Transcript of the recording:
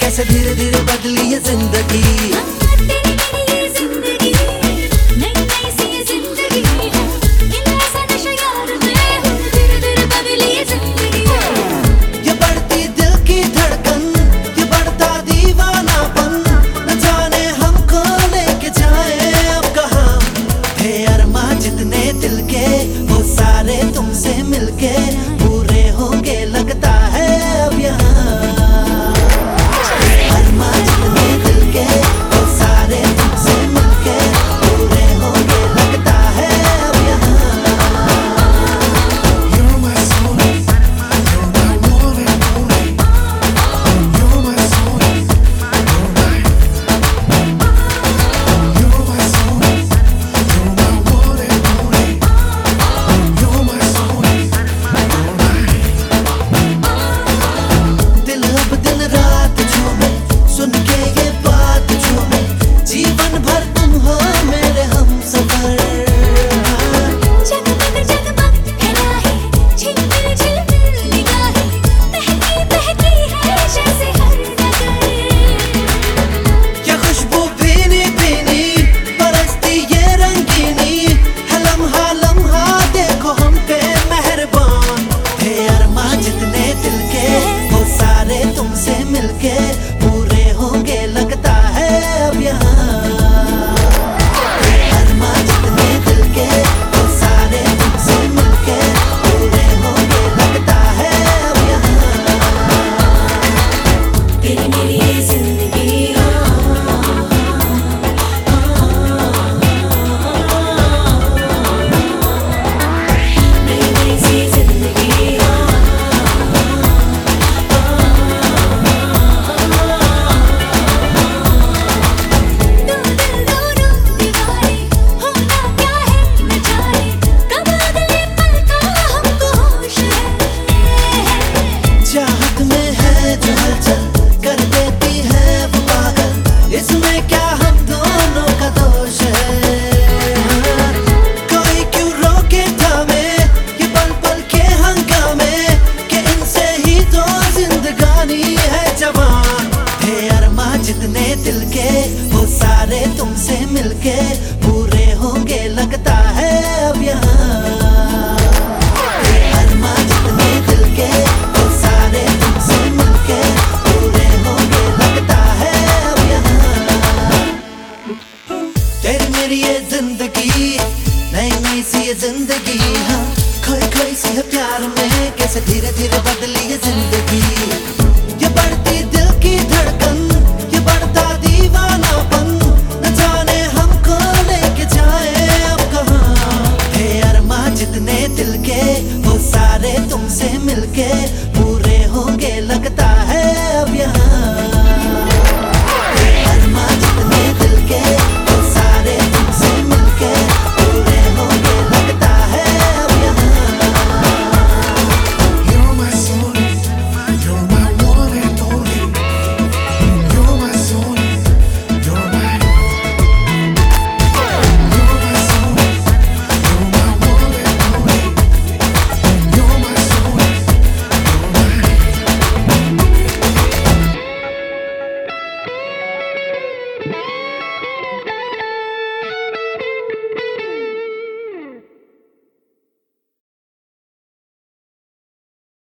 कैसे धीरे धीरे बदली है जिंदगी milk जितने दिल के, वो सारे तुमसे मिलके पूरे होंगे, लगता है अब यहाँ। ज़िंदगी सी ज़िंदगी हाँ खोई खोई सी प्यार में, कैसे धीरे धीरे बदली है